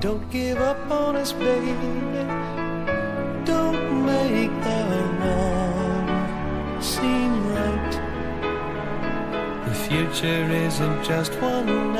Don't give up on us, baby. Don't make the wrong seem right. The future isn't just one night.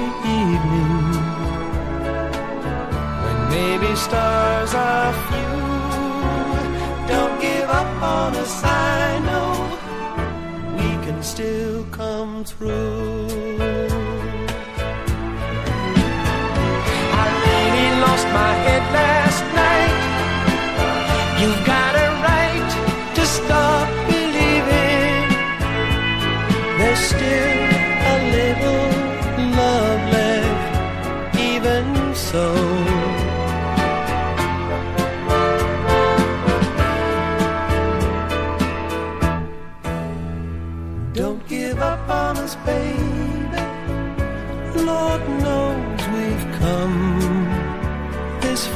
stars are few. Don't give up on us, I know we can still come through. I really lost my head last night. You've got a right to stop believing. There's still a little love left, even so.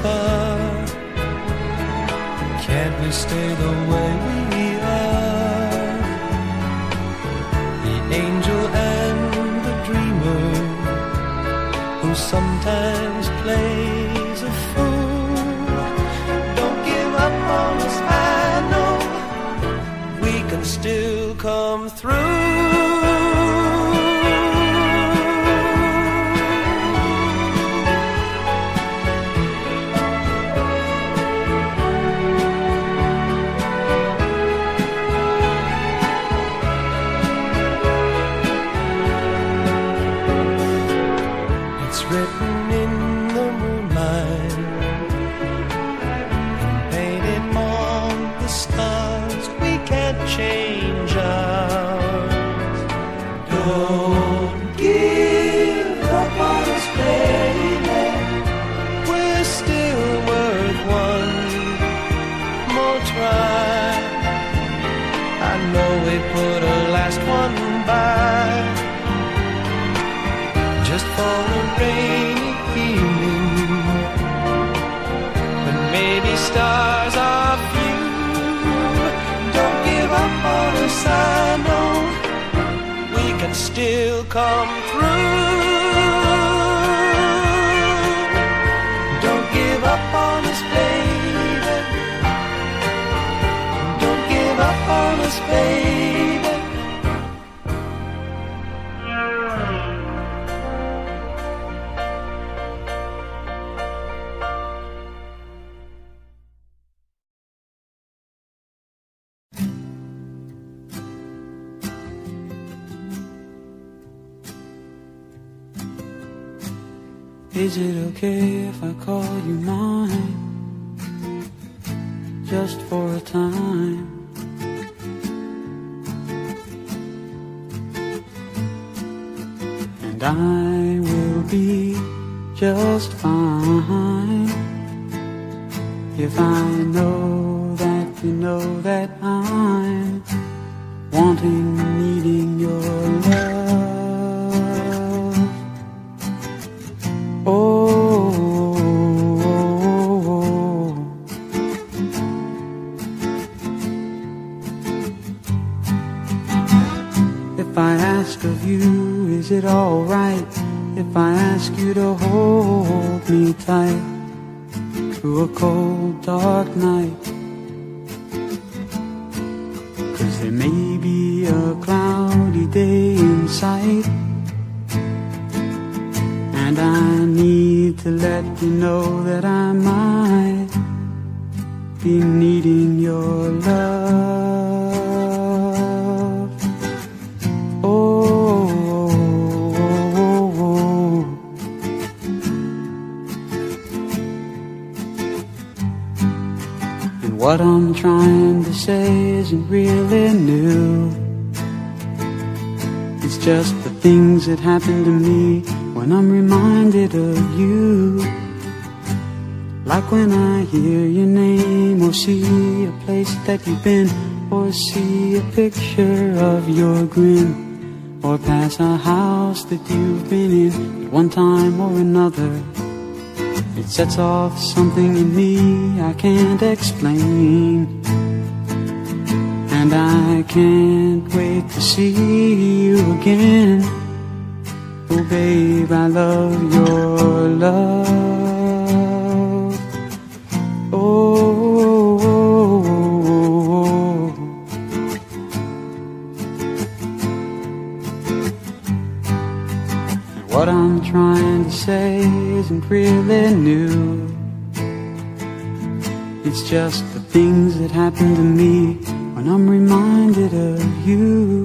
Far. Can't we stay the way we are? The angel and the dreamer who sometimes plays a fool. Don't give up on us, I know we can still come through. Still come through. Don't give up on us, baby. Don't give up on us, baby. Is it okay if I call you mine? Just for a time. And I will be just fine if I know that you know that I'm wanting a cold dark that you've been in at one time or another. It sets off something in me I can't explain. And I can't wait to see you again. Oh, babe, I love your love. really knew. It's just the things that happen to me when I'm reminded of you.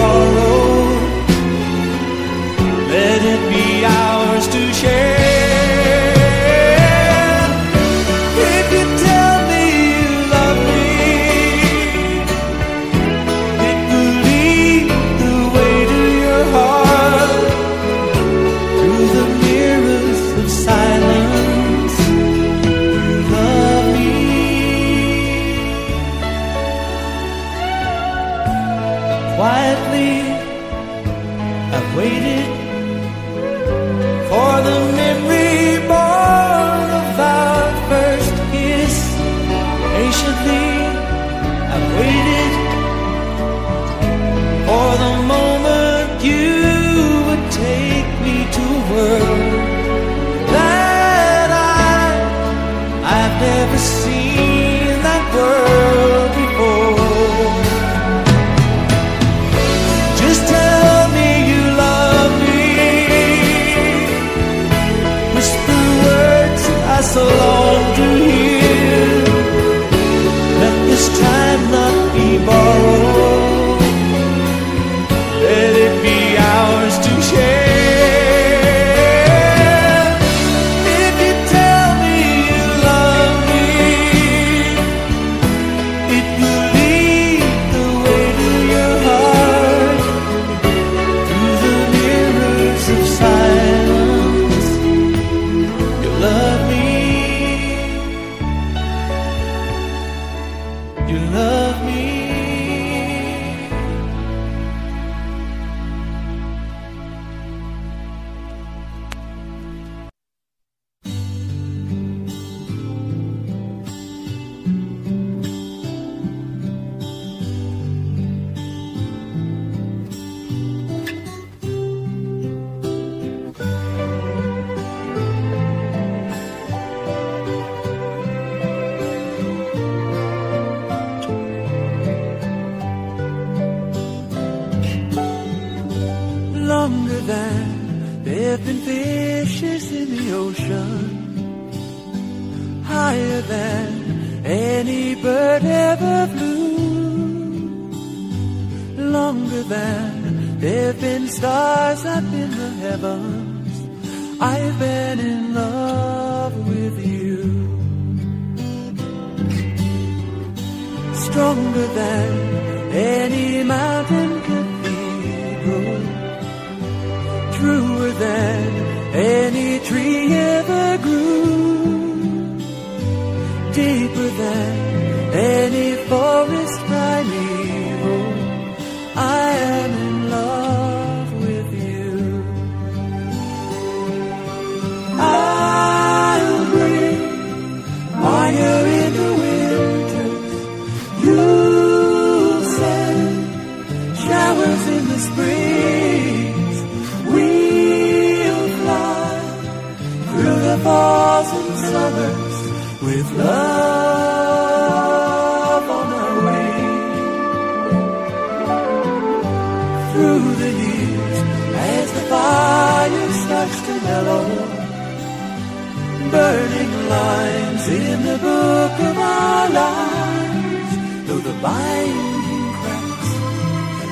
endless breeze, we'll fly through the falls and summers with love on our way. Through the years, as the fire starts to mellow, burning lines in the book of our lives, though the vine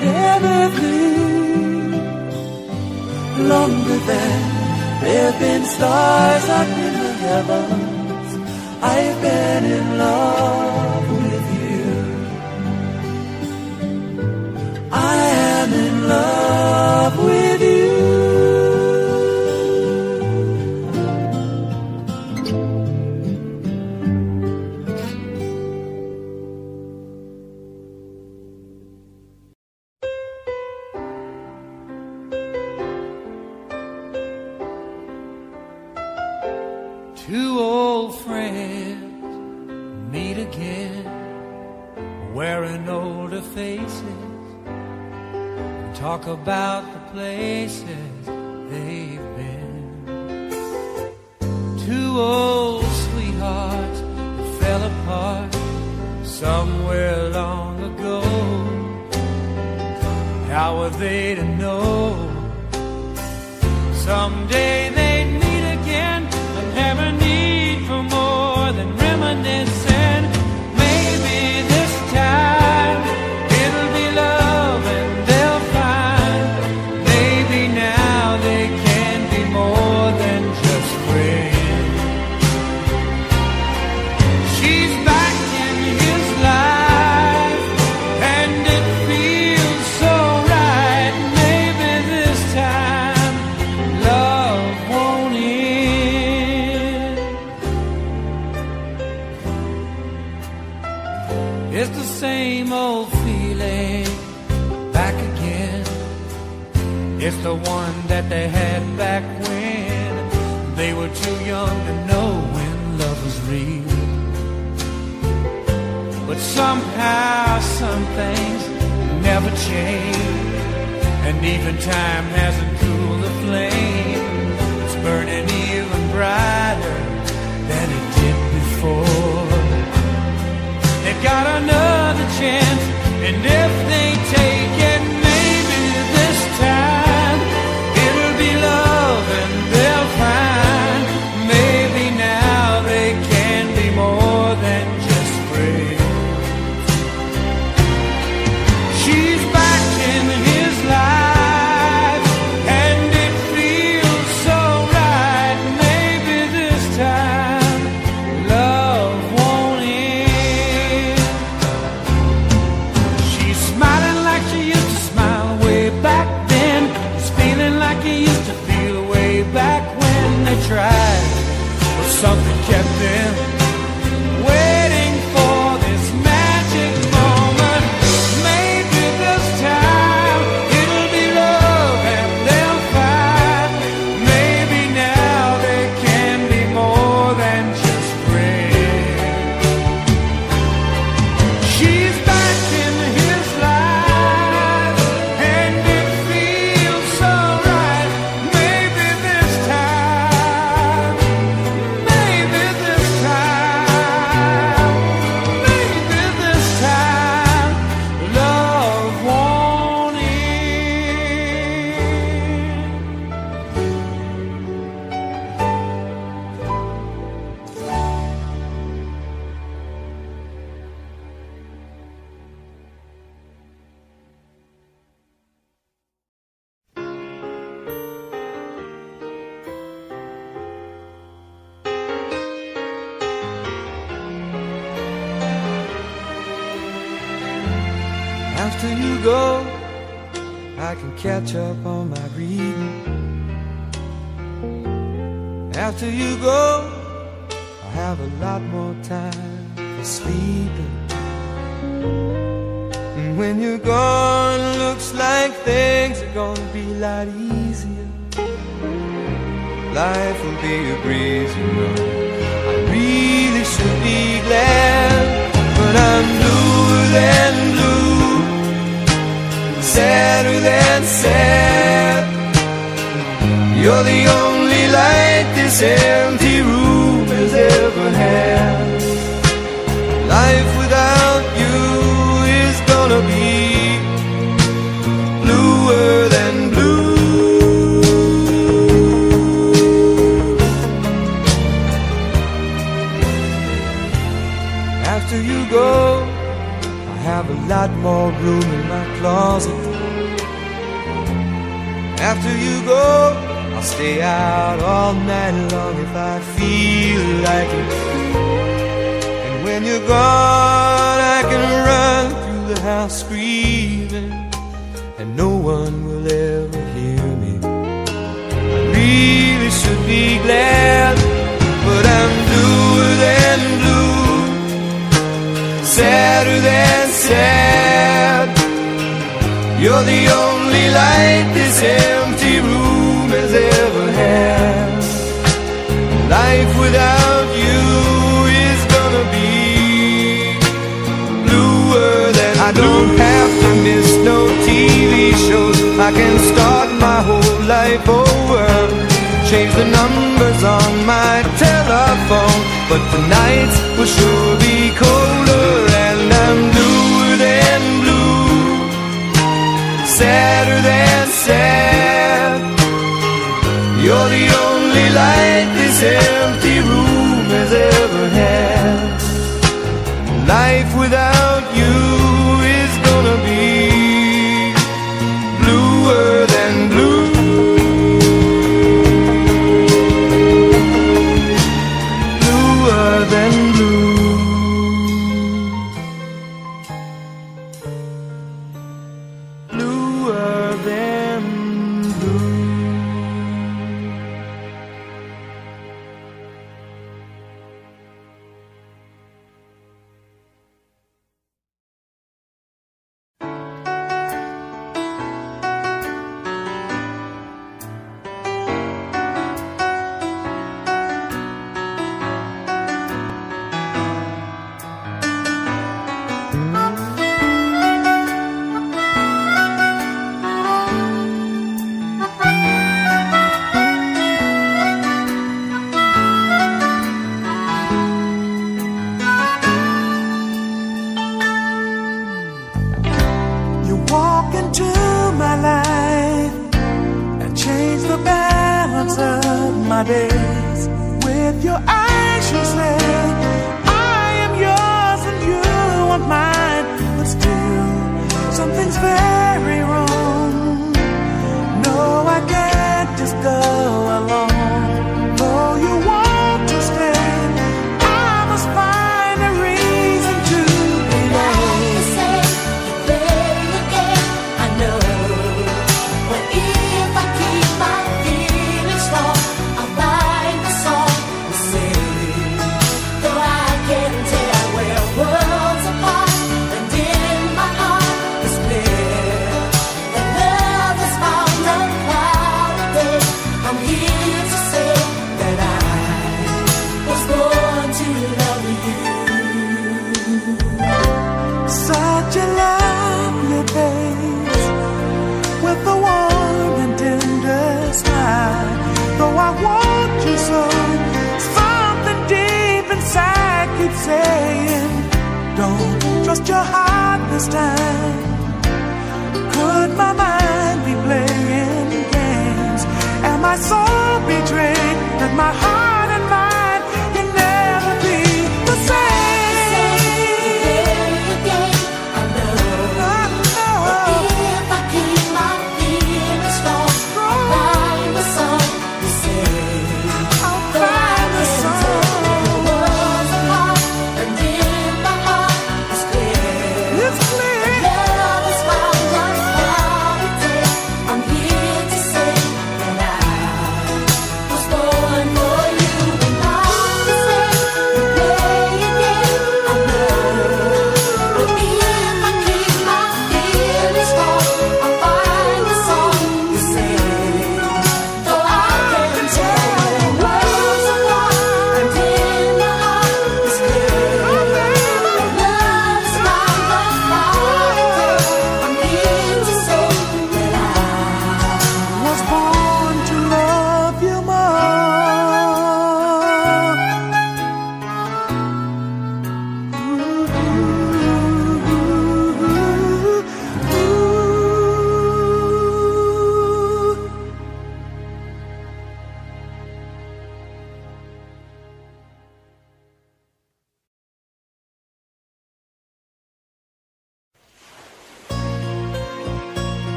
had ever flew. Longer than there have been stars up in the heavens, I've been in love. But the nights will sure be colder,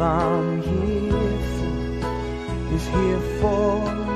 All I'm here for is here for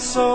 so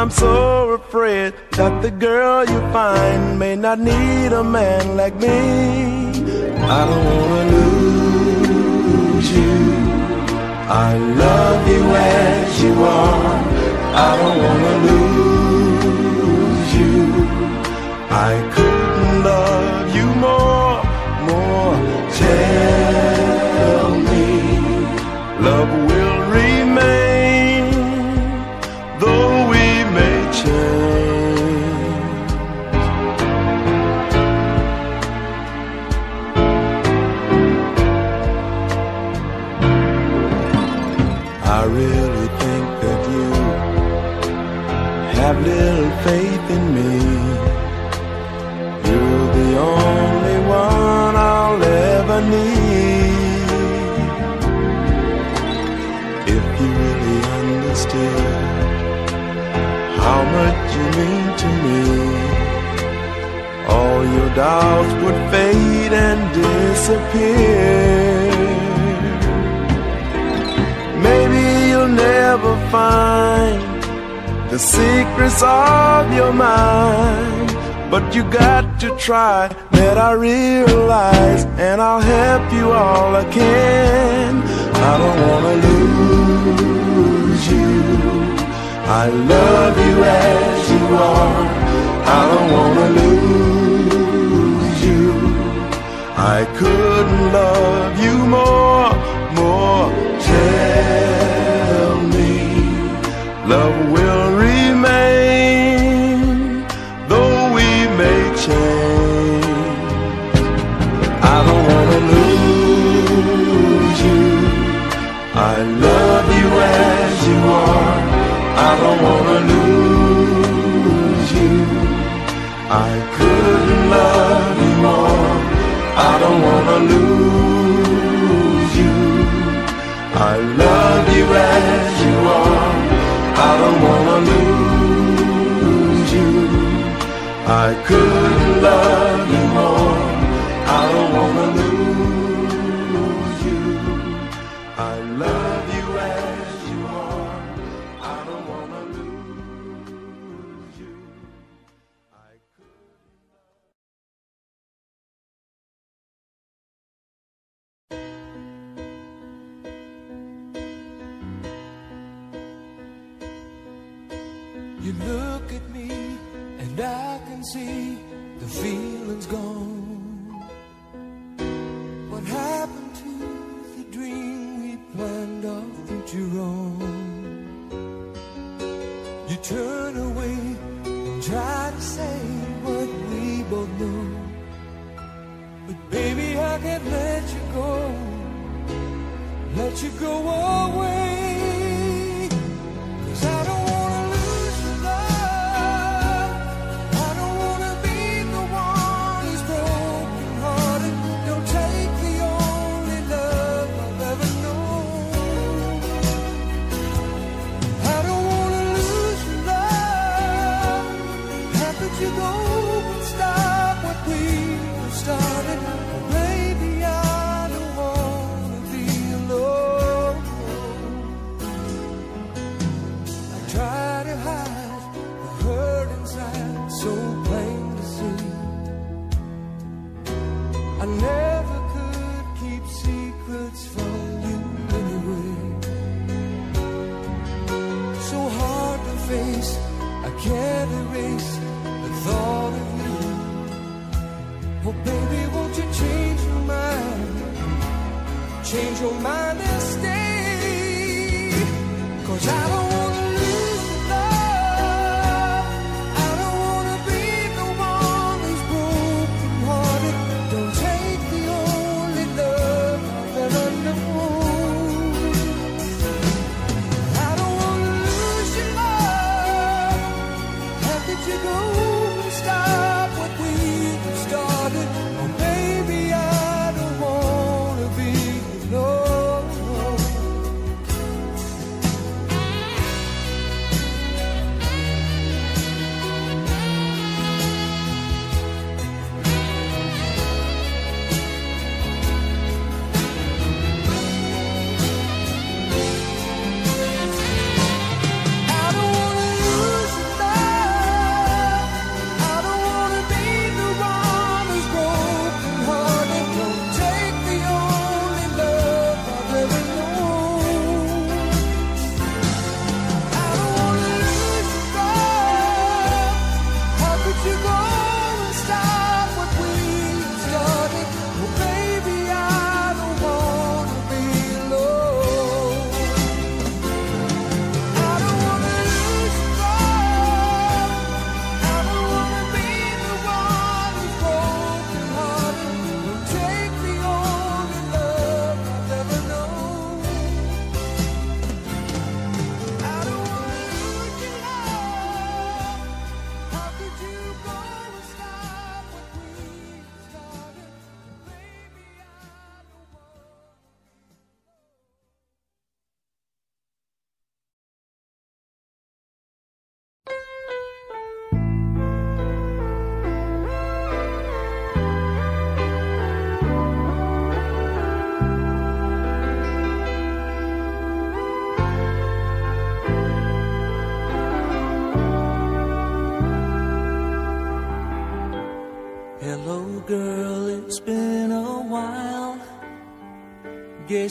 I'm so afraid that the girl you find may not need a man like me. I don't wanna lose you. I love you as you are. I don't wanna lose you. I couldn't love you more, more. Tell me, love. doubts would fade and disappear. Maybe you'll never find the secrets of your mind, but you got to try. That I realize, and I'll help you all I can. I don't wanna lose you. I love you as you are. I don't wanna lose. I couldn't love you more, more. Tell me, love will remain, though we may change. I don't wanna lose you. I love you as you are. I don't wanna lose you. I never lose you. I love you as you are. I don't wanna lose you. I couldn't love you.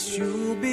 you'll be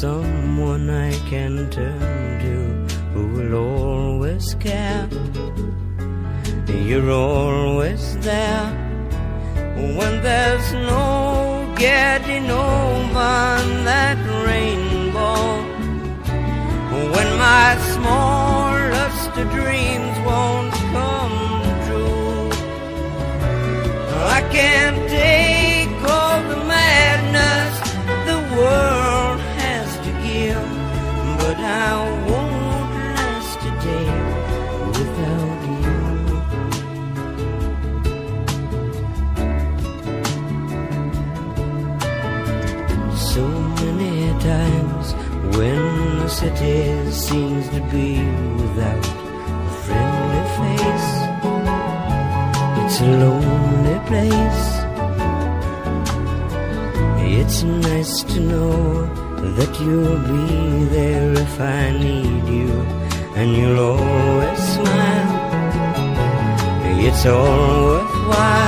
someone I can turn to who will always care. You're always there when there's no getting over that rainbow. When my smallest dream be without a friendly face. It's a lonely place. It's nice to know that you'll be there if I need you, and you'll always smile. It's all worthwhile.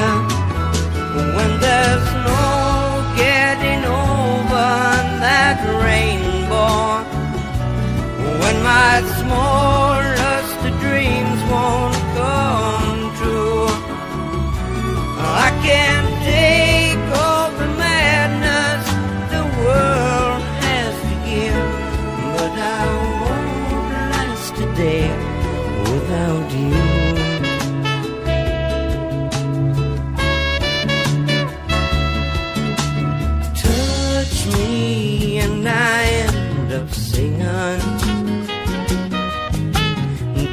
My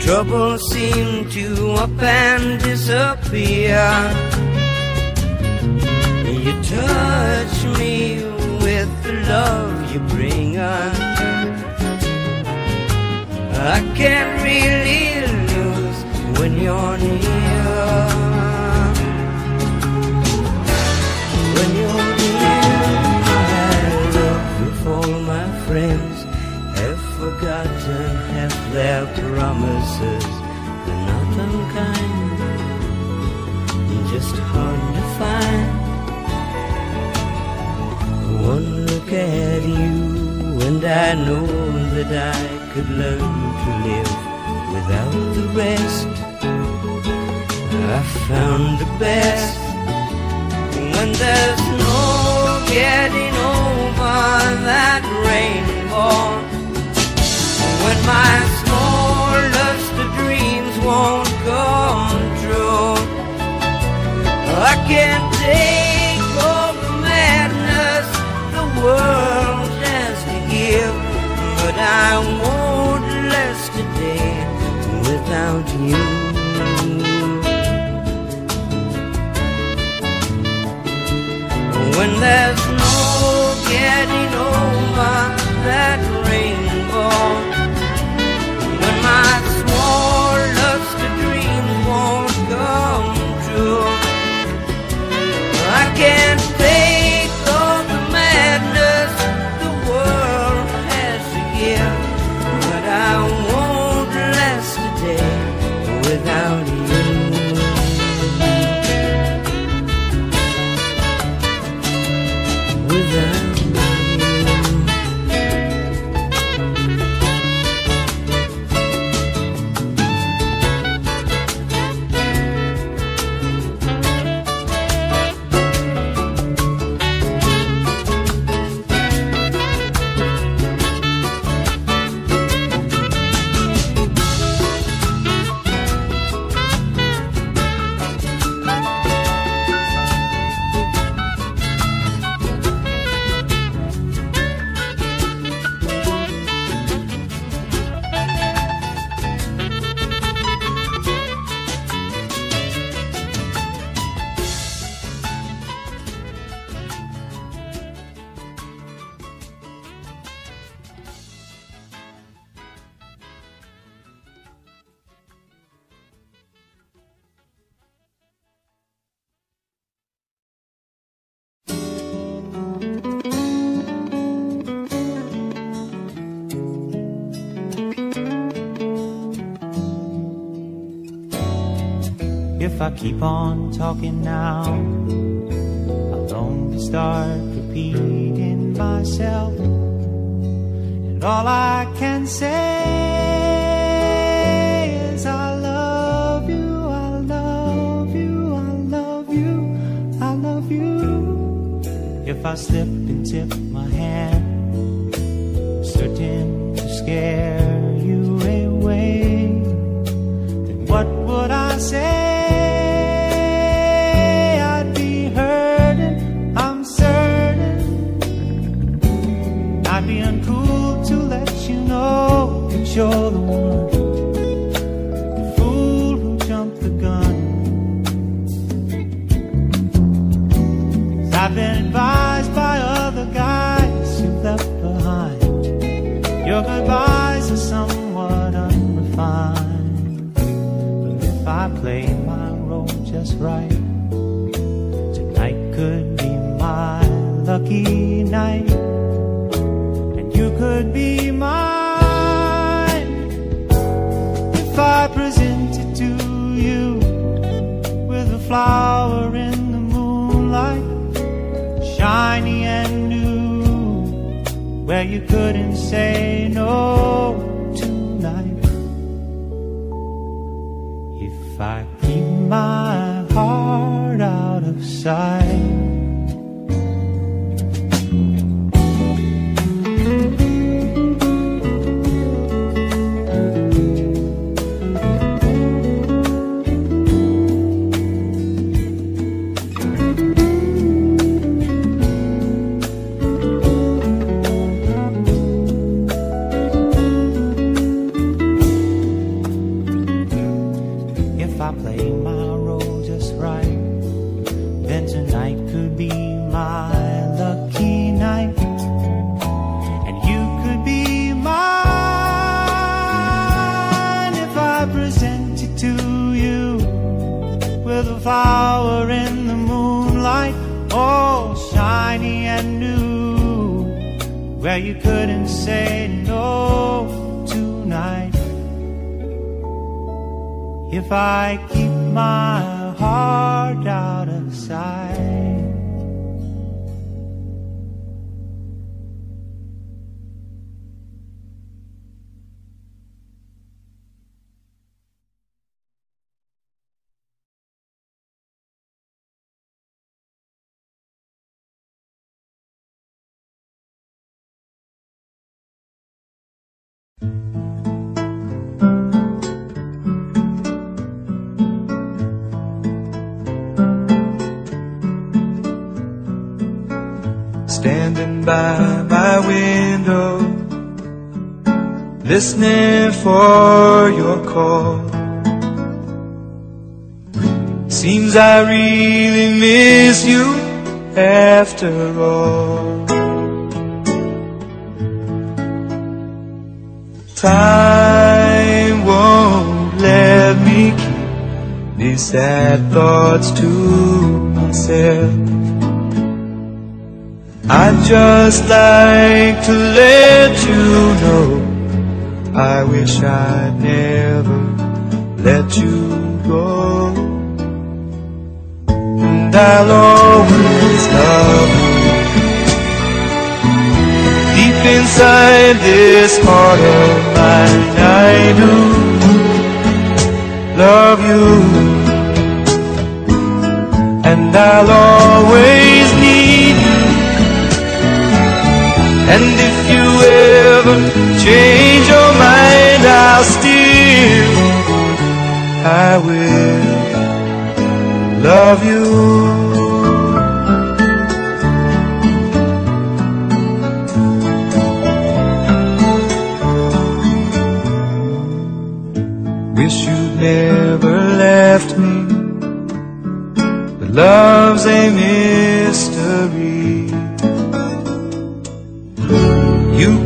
Trouble seem to up and disappear. You touch me with the love you bring on. I can't really lose when you're near their promises. They're not unkind, just hard to find. One look at you, and I know that I could learn to live without the rest. I found the best when there's no getting over that rainbow. When my won't come true, I can't take all the madness the world has to give, but I won't last a day without you. when there's no getting over that rainbow. Keep on talking now, I'll only start repeating myself. And all I can say is I love you, I love you, I love you, I love you. If I slip and tip my hand, certain to scare you away then what would I say? Flower in the moonlight, shiny and new, where you couldn't say no tonight. If I keep my heart out of sight. Where you couldn't say no tonight. If I keep my listening for your call. Seems I really miss you after all. Time won't let me keep these sad thoughts to myself. I'd just like to let you know I wish I'd never let you go. And I'll always love you. Deep inside this heart of mine, I do love you. And I'll always need you. And if you ever change your mind, I'll still, I will love you. Wish you'd never left me, but love's a mystery.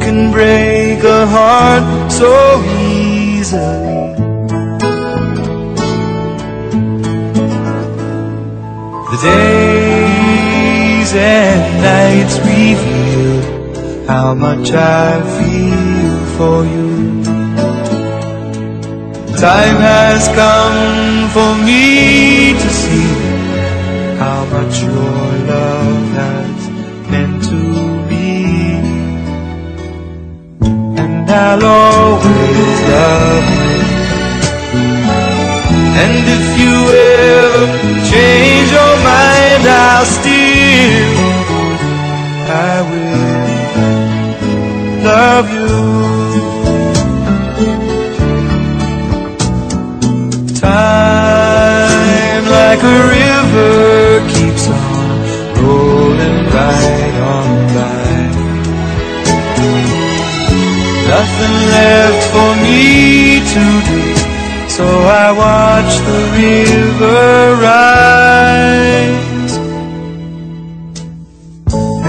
Can break a heart so easily. The days and nights reveal how much I feel for you. Time has come for me to see how much I'll always love. And if you ever change your mind, I'll still, I will love you. Time like a river nothing left for me to do. So I watch the river rise.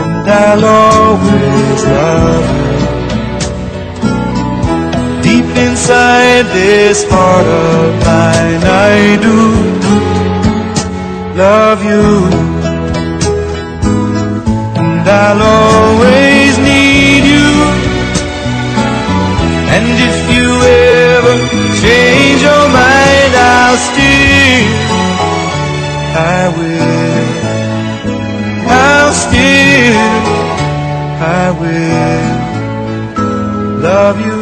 And I'll always love her. Deep inside this heart of mine, I do love you. And I'll always And if you ever change your mind, I'll still, I will, I'll still, I will love you.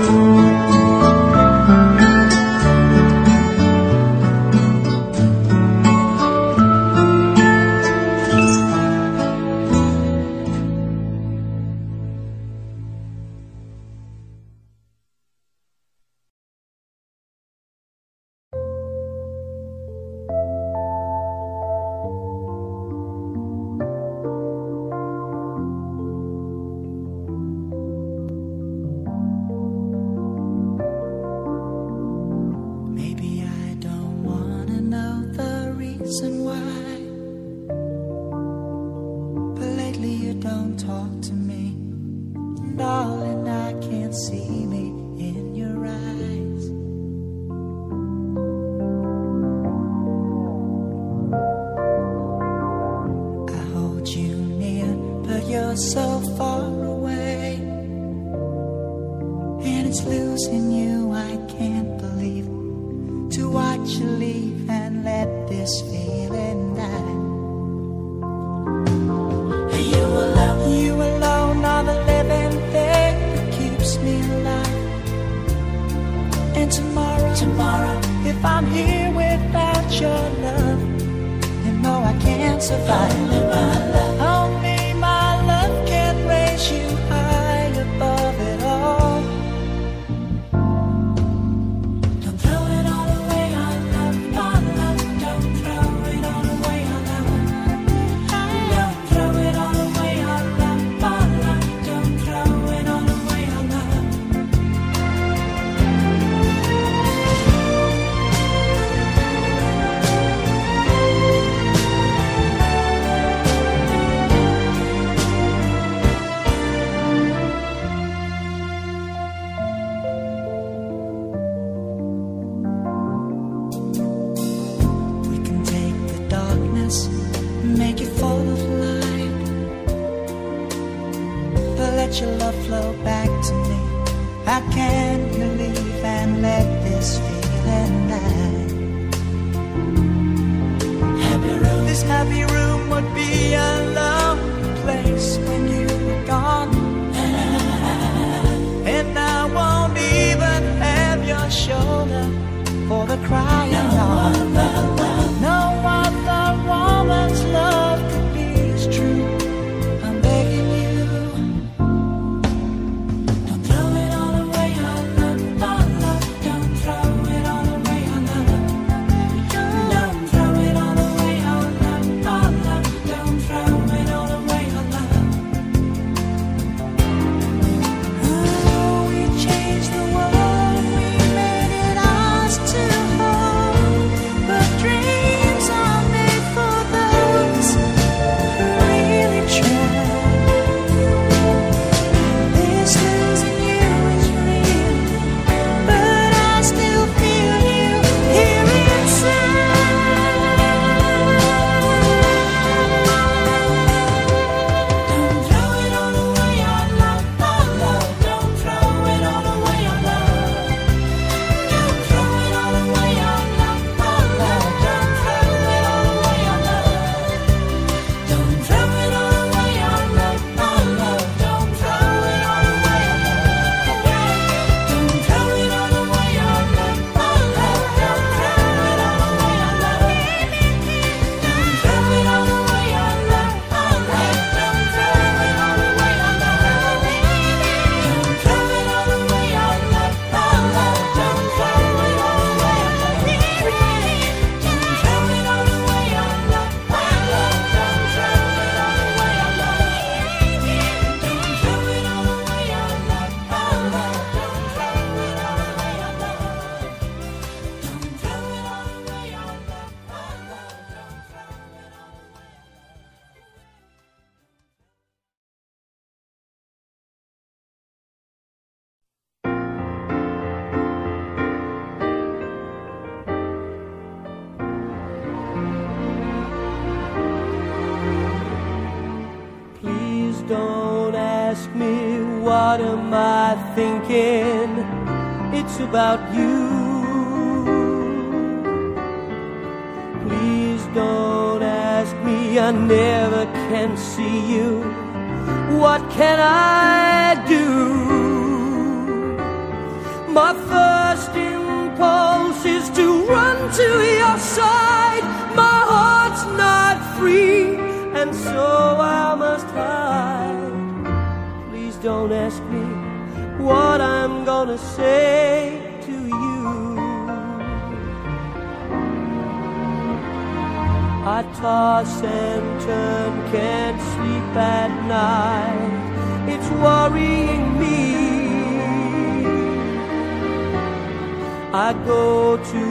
I go to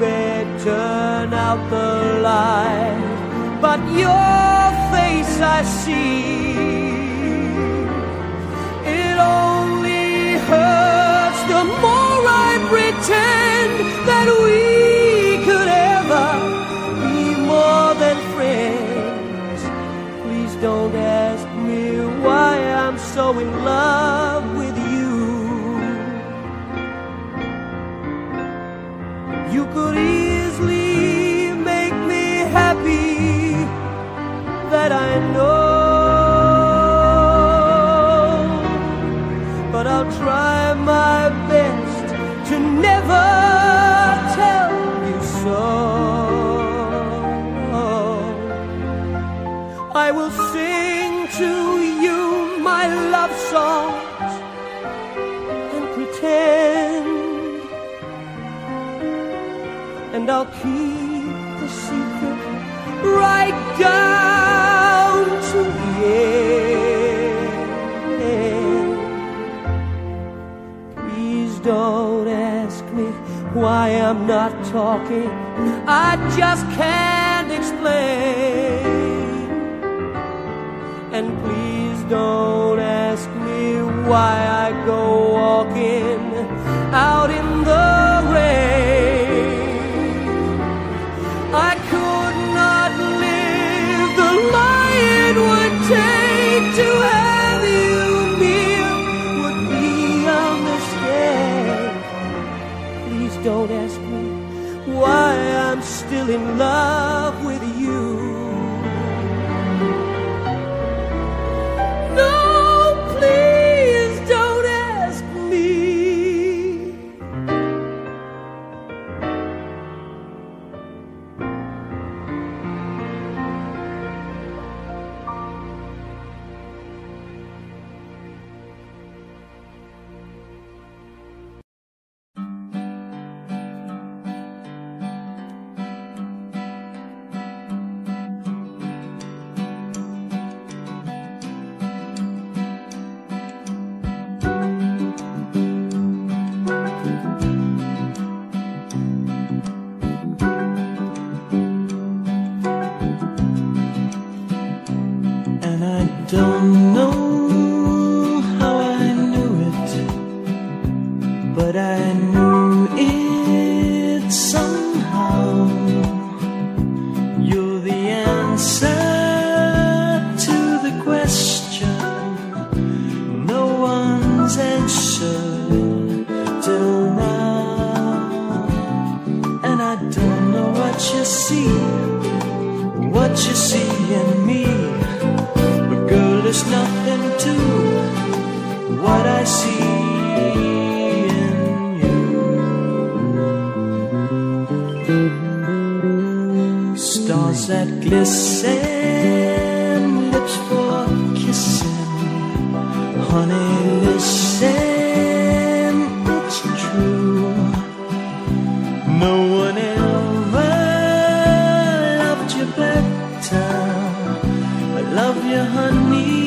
bed, turn out the light, but your face I see. It only hurts the more I pretend that we could ever be more than friends. Please don't ask me why I'm so in love. why I'm not talking, I just can't explain. And please don't ask me why I go walking out in the in love. better. I love you, honey.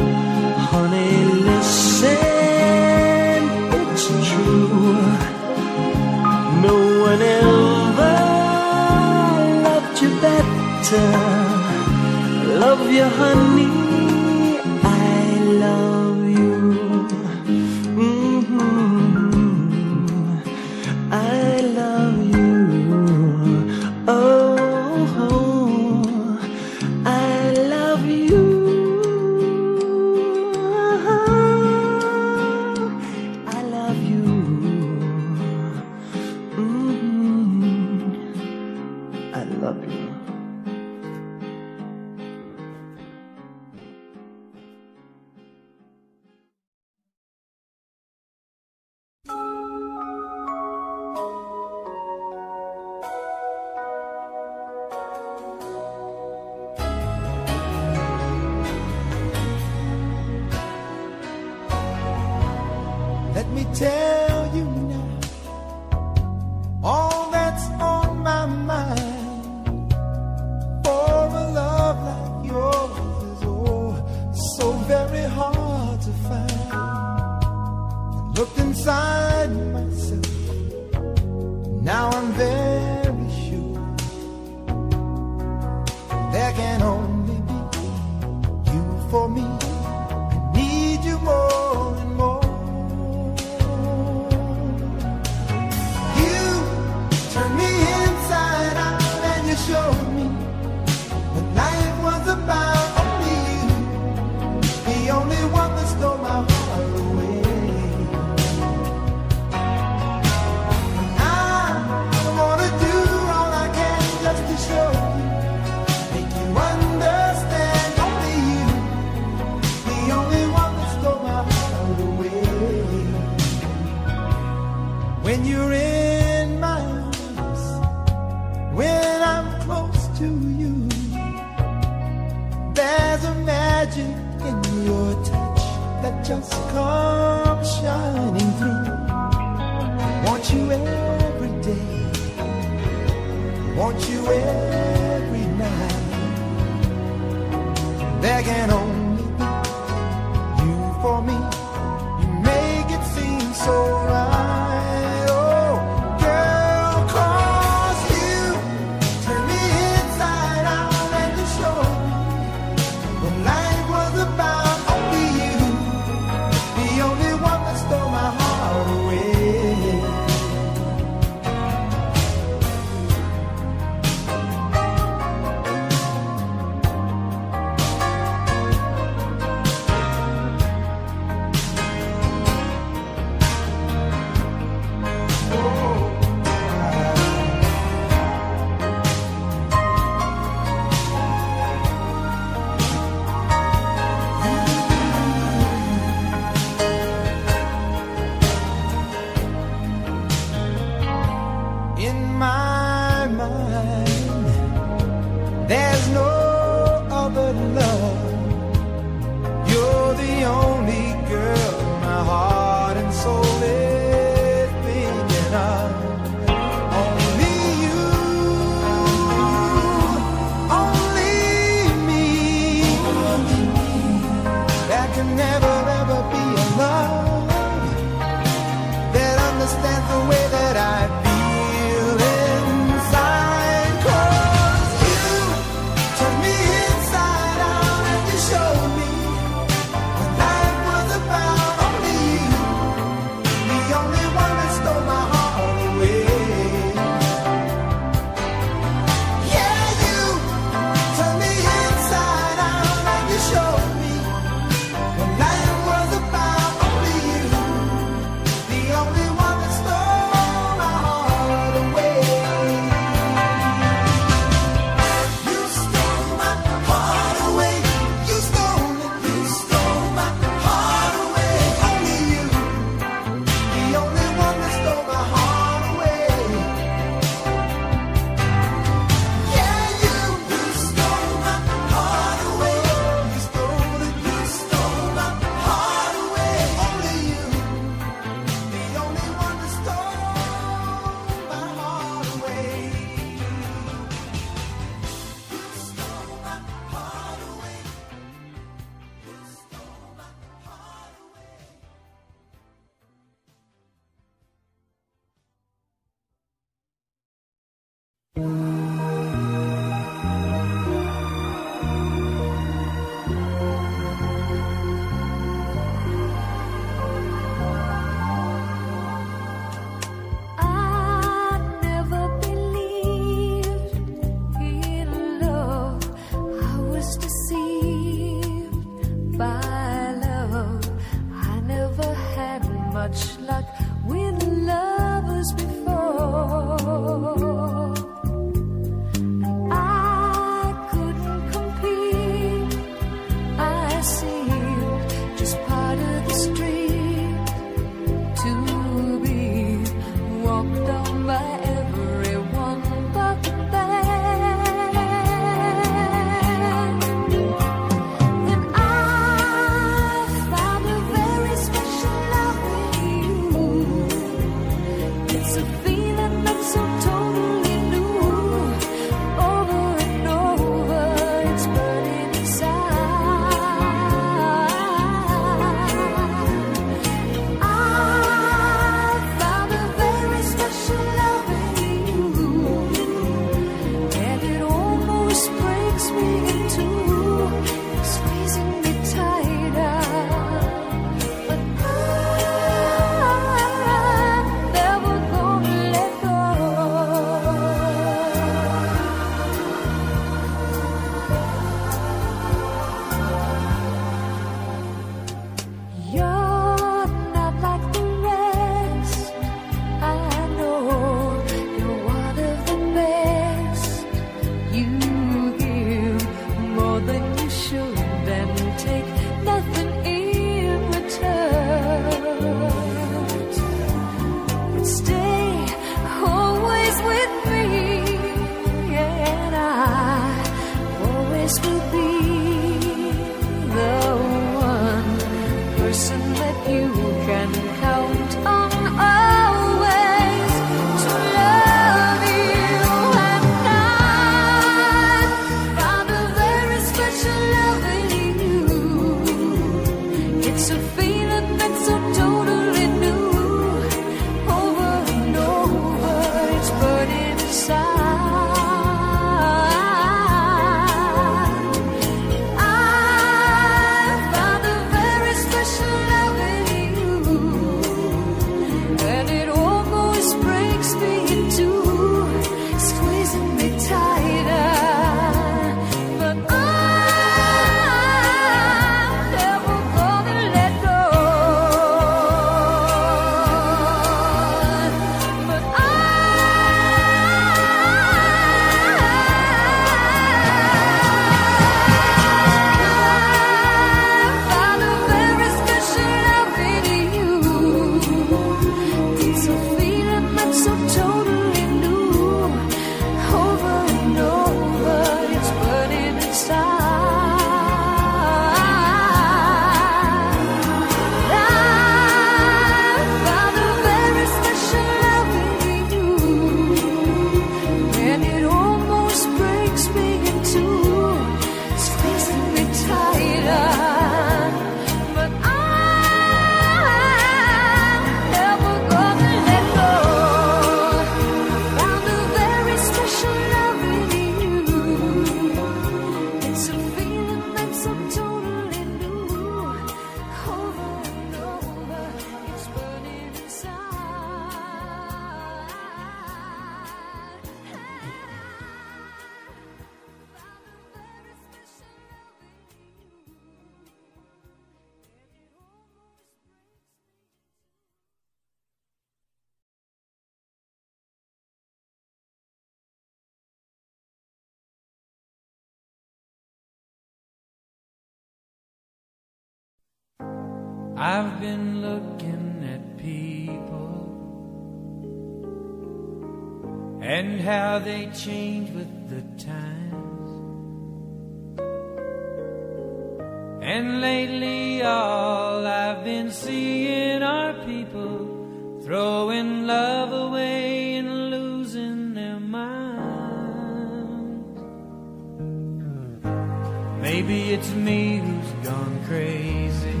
Maybe it's me who's gone crazy.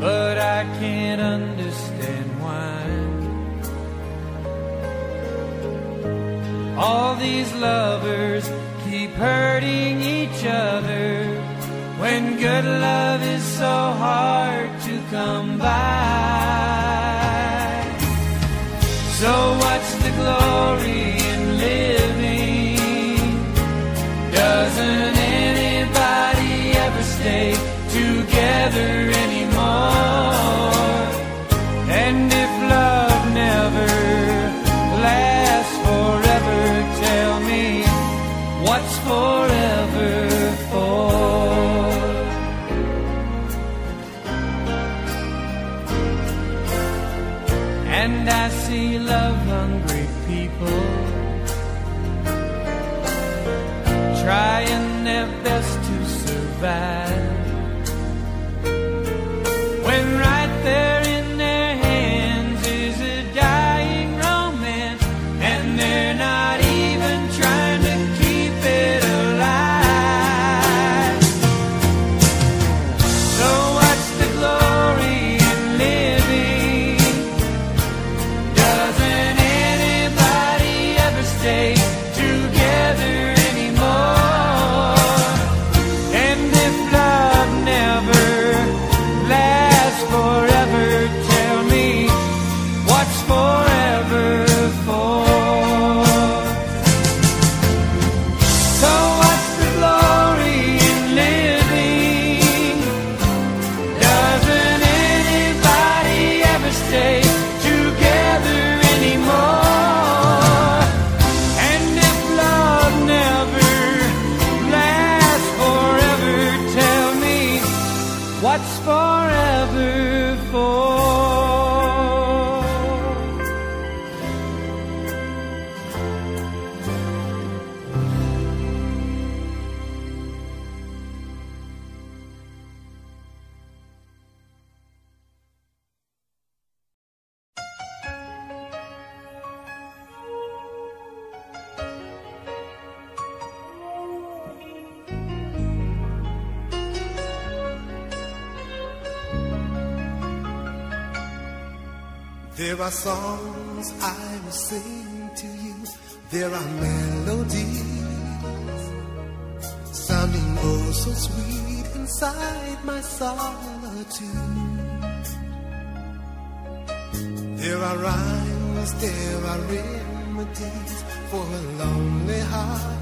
But I can't understand why. All these lovers keep hurting each other when good love is so hard to come by. for a lonely heart.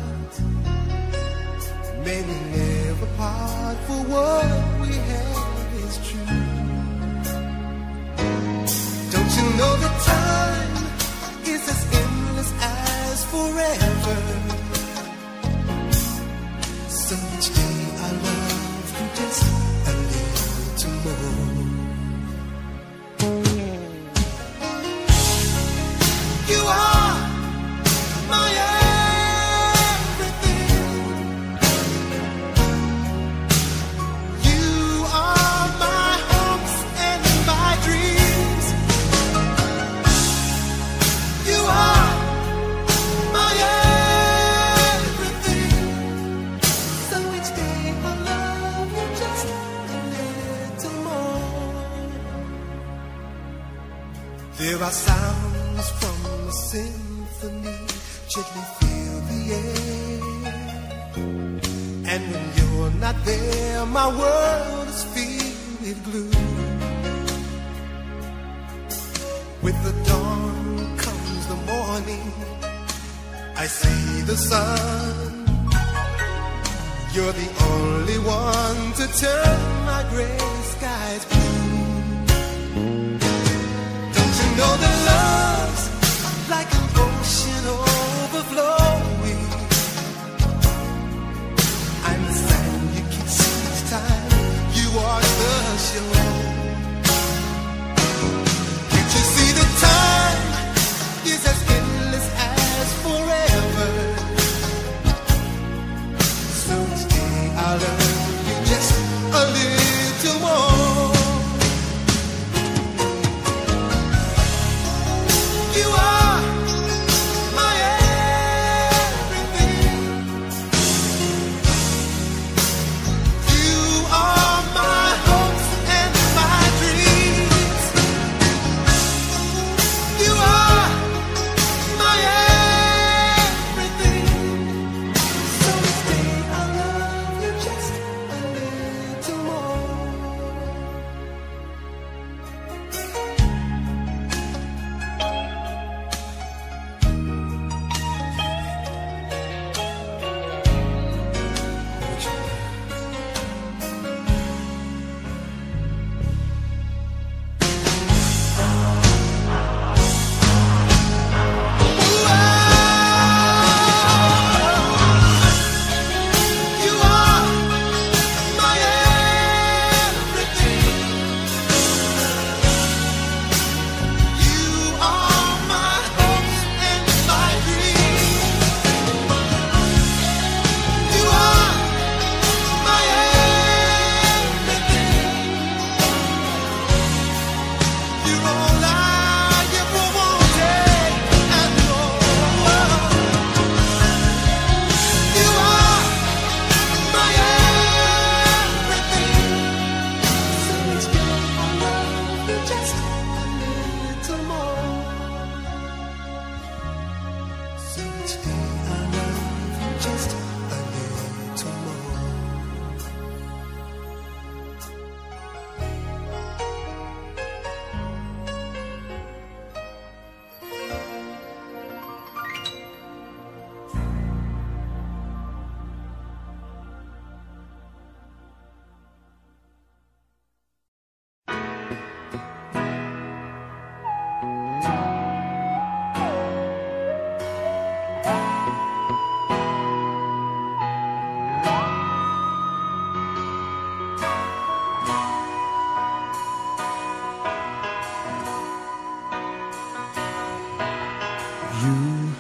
you.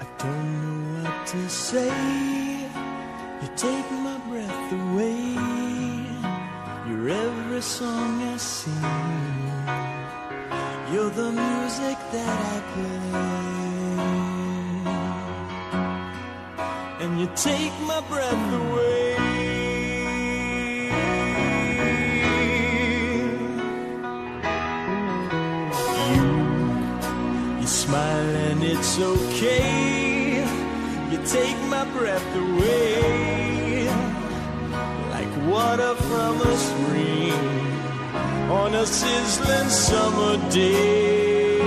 I don't know what to say. You take my breath away. You're every song I sing. You're the music that I play. And you take my breath away. it's okay. You take my breath away, like water from a spring on a sizzling summer day.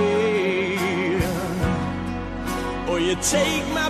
Or you take my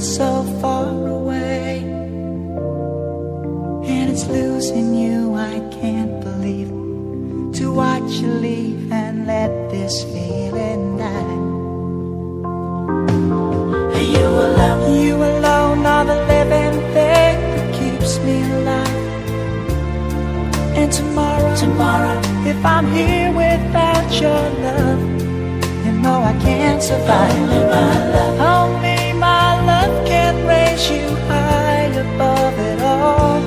so far away, and it's losing you. I can't believe to watch you leave and let this feeling die. You alone, you alone are the living thing that keeps me alive. And tomorrow, tomorrow, if I'm here without your love, you know I can't survive. Oh, above it all.